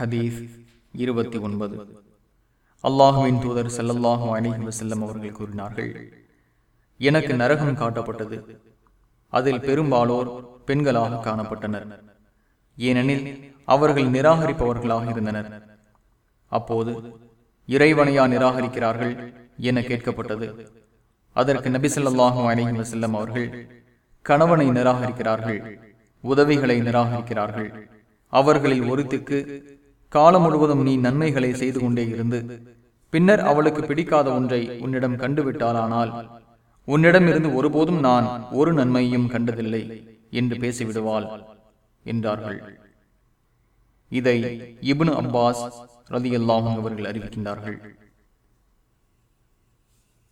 ஹதீஸ் இருபத்தி ஒன்பது. அல்லாஹுவின் தூதர் செல்லல்லாஹும் அணிஹி வசல்லம் அவர்கள் கூறினார்கள் எனக்கு நரகம் காட்டப்பட்டது. அதில் பெரும்பாலோர் பெண்களாக காணப்பட்டனர். ஏனெனில் அவர்கள் நிராகரிப்பவர்களாக இருந்தனர். அப்போது இறைவனையா நிராகரிக்கிறார்கள் என கேட்கப்பட்டது. அதற்கு நபி ஸல்லல்லாஹு அலைஹி வஸல்லம் அவர்கள் கணவனை நிராகரிக்கிறார்கள் உதவிகளை நிராகரிக்கிறார்கள். அவர்களில் ஒருத்திக்கு காலம் முழுவதும் நீ நன்மைகளை செய்து கொண்டே இருந்து பின்னர் அவளுக்கு பிடிக்காத ஒன்றை உன்னிடம் கண்டுவிட்டாலானால் உன்னிடம் இருந்து ஒருபோதும் நான் ஒரு நன்மையும் கண்டதில்லை என்று பேசிவிடுவாள் என்றார்கள். இதை இபுன் அப்பாஸ் ரதியல்லாஹும் அவர்கள் அறிவிக்கின்றார்கள்.